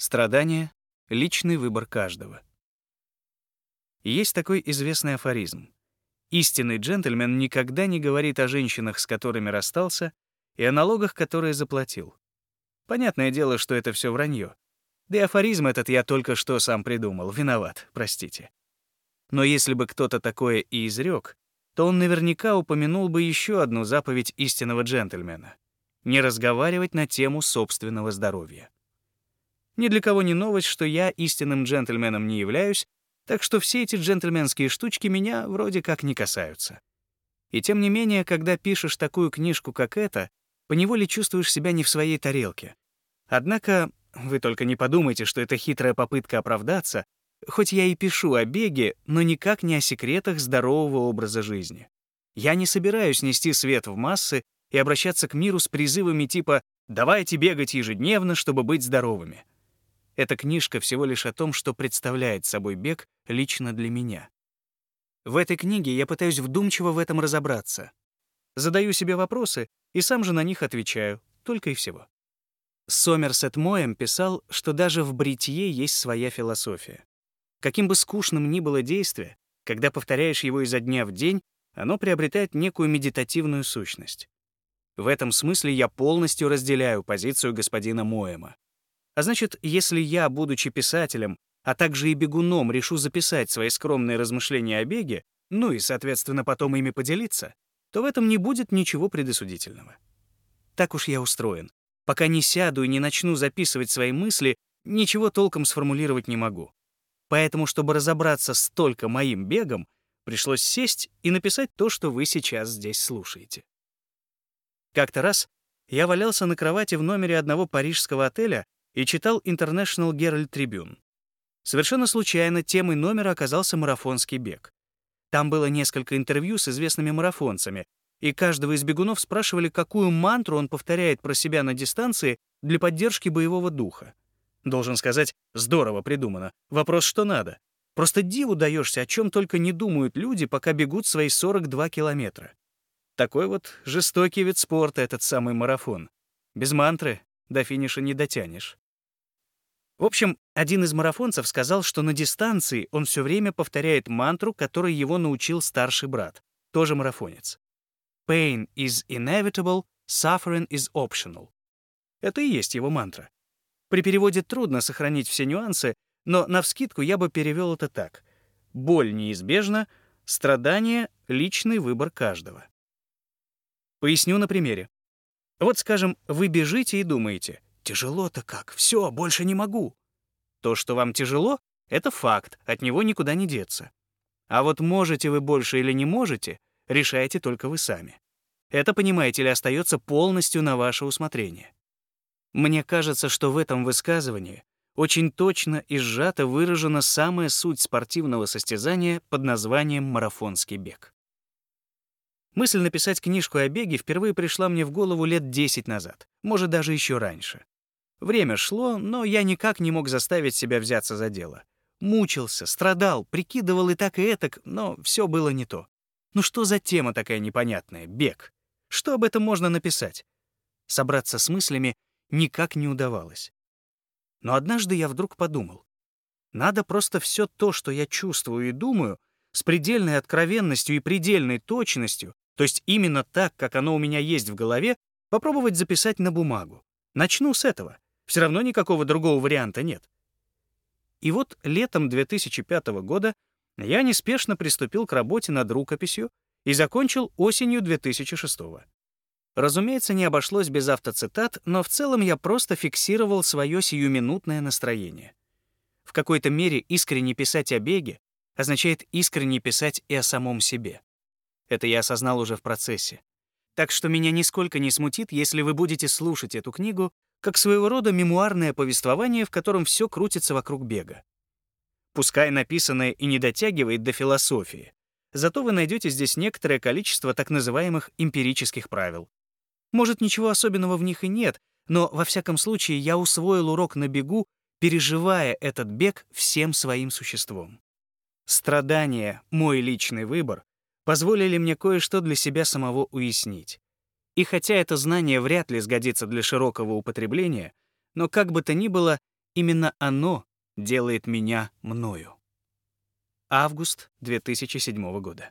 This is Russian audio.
Страдание — личный выбор каждого. Есть такой известный афоризм. Истинный джентльмен никогда не говорит о женщинах, с которыми расстался, и о налогах, которые заплатил. Понятное дело, что это все вранье. Да и афоризм этот я только что сам придумал. Виноват, простите. Но если бы кто-то такое и изрек, то он наверняка упомянул бы еще одну заповедь истинного джентльмена — не разговаривать на тему собственного здоровья. Ни для кого не новость, что я истинным джентльменом не являюсь, так что все эти джентльменские штучки меня вроде как не касаются. И тем не менее, когда пишешь такую книжку, как эта, поневоле чувствуешь себя не в своей тарелке. Однако вы только не подумайте, что это хитрая попытка оправдаться, хоть я и пишу о беге, но никак не о секретах здорового образа жизни. Я не собираюсь нести свет в массы и обращаться к миру с призывами типа «давайте бегать ежедневно, чтобы быть здоровыми». Эта книжка всего лишь о том, что представляет собой бег лично для меня. В этой книге я пытаюсь вдумчиво в этом разобраться. Задаю себе вопросы и сам же на них отвечаю, только и всего. Сомерсет Моэм писал, что даже в бритье есть своя философия. Каким бы скучным ни было действие, когда повторяешь его изо дня в день, оно приобретает некую медитативную сущность. В этом смысле я полностью разделяю позицию господина Моэма. А значит, если я, будучи писателем, а также и бегуном, решу записать свои скромные размышления о беге, ну и, соответственно, потом ими поделиться, то в этом не будет ничего предосудительного. Так уж я устроен. Пока не сяду и не начну записывать свои мысли, ничего толком сформулировать не могу. Поэтому, чтобы разобраться с только моим бегом, пришлось сесть и написать то, что вы сейчас здесь слушаете. Как-то раз я валялся на кровати в номере одного парижского отеля и читал International Herald Tribune. Совершенно случайно темой номера оказался марафонский бег. Там было несколько интервью с известными марафонцами, и каждого из бегунов спрашивали, какую мантру он повторяет про себя на дистанции для поддержки боевого духа. Должен сказать, здорово придумано. Вопрос, что надо. Просто диву даешься, о чем только не думают люди, пока бегут свои 42 километра. Такой вот жестокий вид спорта этот самый марафон. Без мантры до финиша не дотянешь. В общем, один из марафонцев сказал, что на дистанции он все время повторяет мантру, которой его научил старший брат, тоже марафонец. Pain is inevitable, suffering is optional. Это и есть его мантра. При переводе трудно сохранить все нюансы, но навскидку я бы перевел это так. Боль неизбежна, страдание — личный выбор каждого. Поясню на примере. Вот, скажем, вы бежите и думаете — Тяжело-то как, все, больше не могу. То, что вам тяжело, это факт, от него никуда не деться. А вот можете вы больше или не можете, решаете только вы сами. Это, понимаете ли, остается полностью на ваше усмотрение. Мне кажется, что в этом высказывании очень точно и сжато выражена самая суть спортивного состязания под названием марафонский бег. Мысль написать книжку о беге впервые пришла мне в голову лет 10 назад, может, даже еще раньше. Время шло, но я никак не мог заставить себя взяться за дело. Мучился, страдал, прикидывал и так и этак, но все было не то. Ну что за тема такая непонятная? Бег. Что об этом можно написать? Собраться с мыслями никак не удавалось. Но однажды я вдруг подумал. Надо просто все то, что я чувствую и думаю, с предельной откровенностью и предельной точностью, то есть именно так, как оно у меня есть в голове, попробовать записать на бумагу. Начну с этого. Все равно никакого другого варианта нет. И вот летом 2005 года я неспешно приступил к работе над рукописью и закончил осенью 2006 Разумеется, не обошлось без автоцитат, но в целом я просто фиксировал свое сиюминутное настроение. В какой-то мере искренне писать о беге означает искренне писать и о самом себе. Это я осознал уже в процессе. Так что меня нисколько не смутит, если вы будете слушать эту книгу как своего рода мемуарное повествование, в котором все крутится вокруг бега. Пускай написанное и не дотягивает до философии, зато вы найдете здесь некоторое количество так называемых эмпирических правил. Может, ничего особенного в них и нет, но, во всяком случае, я усвоил урок на бегу, переживая этот бег всем своим существом. Страдания, мой личный выбор, позволили мне кое-что для себя самого уяснить. И хотя это знание вряд ли сгодится для широкого употребления, но как бы то ни было, именно оно делает меня мною. Август 2007 года.